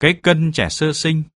Cái cân trẻ sơ sinh.